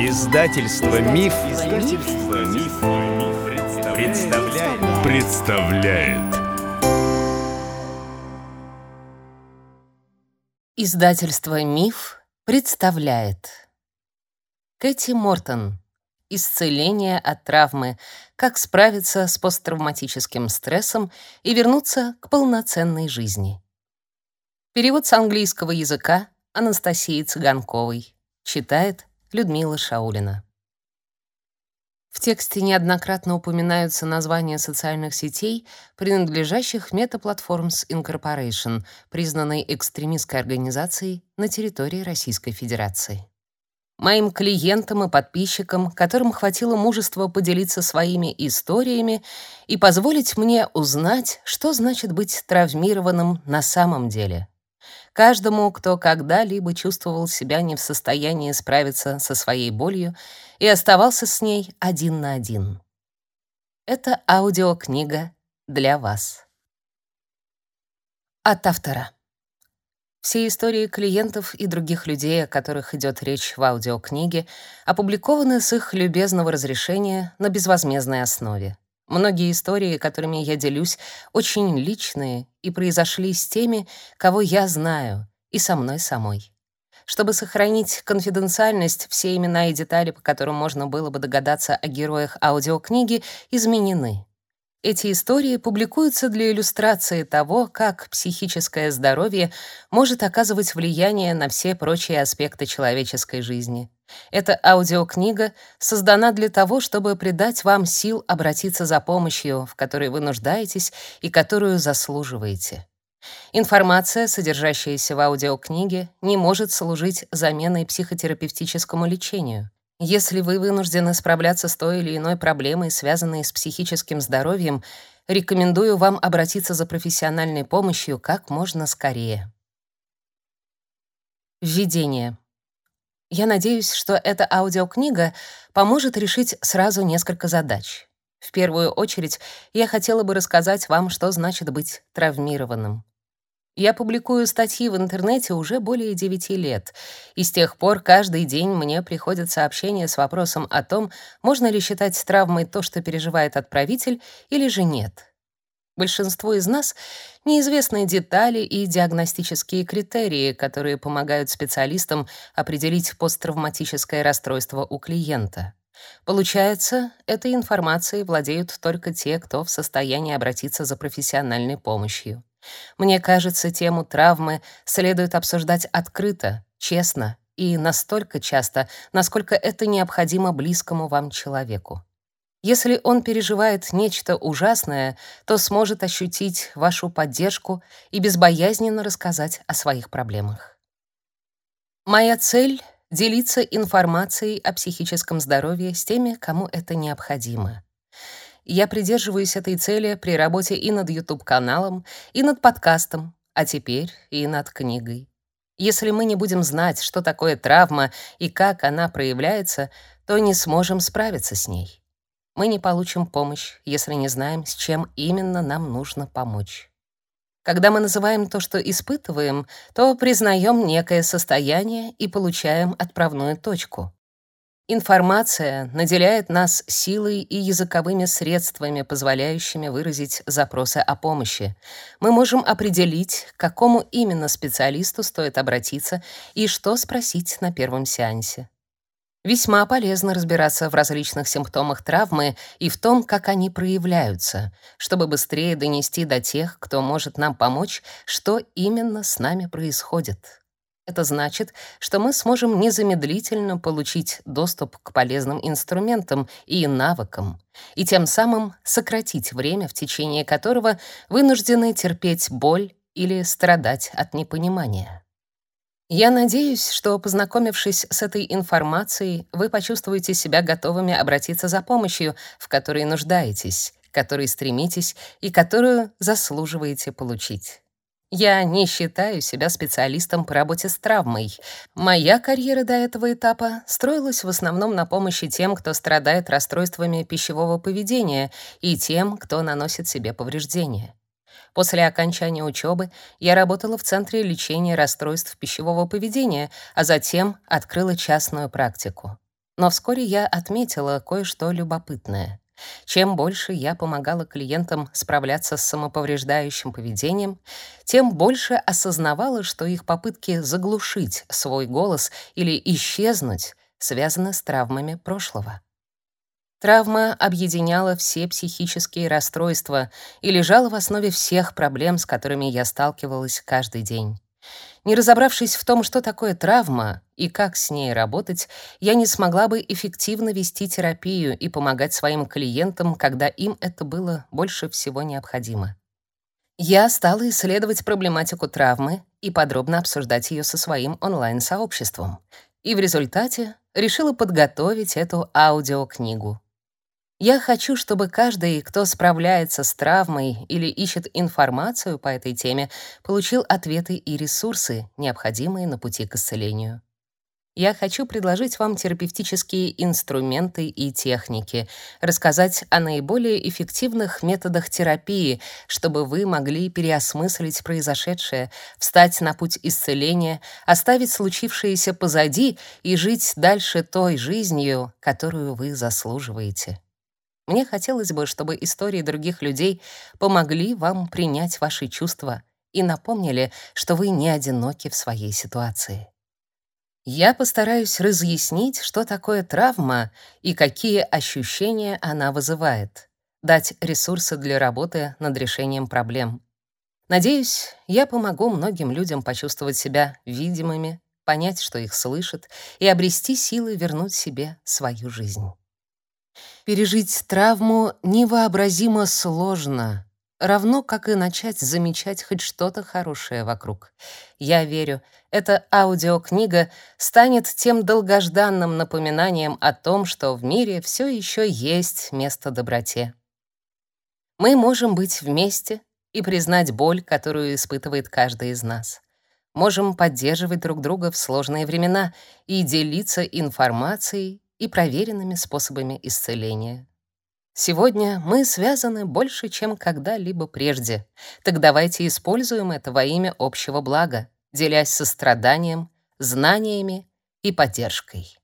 Издательство Миф, Издательство Миф, представляет. представляет. Издательство Миф представляет. Кэти Мортон. Исцеление от травмы. Как справиться с посттравматическим стрессом и вернуться к полноценной жизни. Перевод с английского языка Анастасии Цыганковой. Читает Людмила Шаулина. В тексте неоднократно упоминаются названия социальных сетей, принадлежащих Meta Platforms Incorporation, признанной экстремистской организацией на территории Российской Федерации. Моим клиентам и подписчикам, которым хватило мужества поделиться своими историями и позволить мне узнать, что значит быть травмированным на самом деле — Каждому, кто когда-либо чувствовал себя не в состоянии справиться со своей болью и оставался с ней один на один. Это аудиокнига для вас. От автора. Все истории клиентов и других людей, о которых идет речь в аудиокниге, опубликованы с их любезного разрешения на безвозмездной основе. Многие истории, которыми я делюсь, очень личные и произошли с теми, кого я знаю, и со мной самой. Чтобы сохранить конфиденциальность, все имена и детали, по которым можно было бы догадаться о героях аудиокниги, изменены. Эти истории публикуются для иллюстрации того, как психическое здоровье может оказывать влияние на все прочие аспекты человеческой жизни. Эта аудиокнига создана для того, чтобы придать вам сил обратиться за помощью, в которой вы нуждаетесь и которую заслуживаете. Информация, содержащаяся в аудиокниге, не может служить заменой психотерапевтическому лечению. Если вы вынуждены справляться с той или иной проблемой, связанной с психическим здоровьем, рекомендую вам обратиться за профессиональной помощью как можно скорее. Введение. Я надеюсь, что эта аудиокнига поможет решить сразу несколько задач. В первую очередь, я хотела бы рассказать вам, что значит быть травмированным. Я публикую статьи в интернете уже более 9 лет, и с тех пор каждый день мне приходят сообщения с вопросом о том, можно ли считать травмой то, что переживает отправитель, или же нет. Большинству из нас неизвестны детали и диагностические критерии, которые помогают специалистам определить посттравматическое расстройство у клиента. Получается, этой информацией владеют только те, кто в состоянии обратиться за профессиональной помощью. Мне кажется, тему травмы следует обсуждать открыто, честно и настолько часто, насколько это необходимо близкому вам человеку. Если он переживает нечто ужасное, то сможет ощутить вашу поддержку и безбоязненно рассказать о своих проблемах. Моя цель — делиться информацией о психическом здоровье с теми, кому это необходимо. Я придерживаюсь этой цели при работе и над YouTube-каналом, и над подкастом, а теперь и над книгой. Если мы не будем знать, что такое травма и как она проявляется, то не сможем справиться с ней. Мы не получим помощь, если не знаем, с чем именно нам нужно помочь. Когда мы называем то, что испытываем, то признаем некое состояние и получаем отправную точку. Информация наделяет нас силой и языковыми средствами, позволяющими выразить запросы о помощи. Мы можем определить, к какому именно специалисту стоит обратиться и что спросить на первом сеансе. Весьма полезно разбираться в различных симптомах травмы и в том, как они проявляются, чтобы быстрее донести до тех, кто может нам помочь, что именно с нами происходит. Это значит, что мы сможем незамедлительно получить доступ к полезным инструментам и навыкам, и тем самым сократить время, в течение которого вынуждены терпеть боль или страдать от непонимания. Я надеюсь, что, познакомившись с этой информацией, вы почувствуете себя готовыми обратиться за помощью, в которой нуждаетесь, которой стремитесь и которую заслуживаете получить. Я не считаю себя специалистом по работе с травмой. Моя карьера до этого этапа строилась в основном на помощи тем, кто страдает расстройствами пищевого поведения, и тем, кто наносит себе повреждения. После окончания учебы я работала в Центре лечения расстройств пищевого поведения, а затем открыла частную практику. Но вскоре я отметила кое-что любопытное. Чем больше я помогала клиентам справляться с самоповреждающим поведением, тем больше осознавала, что их попытки заглушить свой голос или исчезнуть связаны с травмами прошлого. Травма объединяла все психические расстройства и лежала в основе всех проблем, с которыми я сталкивалась каждый день. Не разобравшись в том, что такое травма и как с ней работать, я не смогла бы эффективно вести терапию и помогать своим клиентам, когда им это было больше всего необходимо. Я стала исследовать проблематику травмы и подробно обсуждать ее со своим онлайн-сообществом. И в результате решила подготовить эту аудиокнигу. Я хочу, чтобы каждый, кто справляется с травмой или ищет информацию по этой теме, получил ответы и ресурсы, необходимые на пути к исцелению. Я хочу предложить вам терапевтические инструменты и техники, рассказать о наиболее эффективных методах терапии, чтобы вы могли переосмыслить произошедшее, встать на путь исцеления, оставить случившееся позади и жить дальше той жизнью, которую вы заслуживаете. Мне хотелось бы, чтобы истории других людей помогли вам принять ваши чувства и напомнили, что вы не одиноки в своей ситуации. Я постараюсь разъяснить, что такое травма и какие ощущения она вызывает, дать ресурсы для работы над решением проблем. Надеюсь, я помогу многим людям почувствовать себя видимыми, понять, что их слышат, и обрести силы вернуть себе свою жизнь. Пережить травму невообразимо сложно, равно как и начать замечать хоть что-то хорошее вокруг. Я верю, эта аудиокнига станет тем долгожданным напоминанием о том, что в мире все еще есть место доброте. Мы можем быть вместе и признать боль, которую испытывает каждый из нас. Можем поддерживать друг друга в сложные времена и делиться информацией и проверенными способами исцеления. Сегодня мы связаны больше, чем когда-либо прежде. Так давайте используем это во имя общего блага, делясь состраданием, знаниями и поддержкой.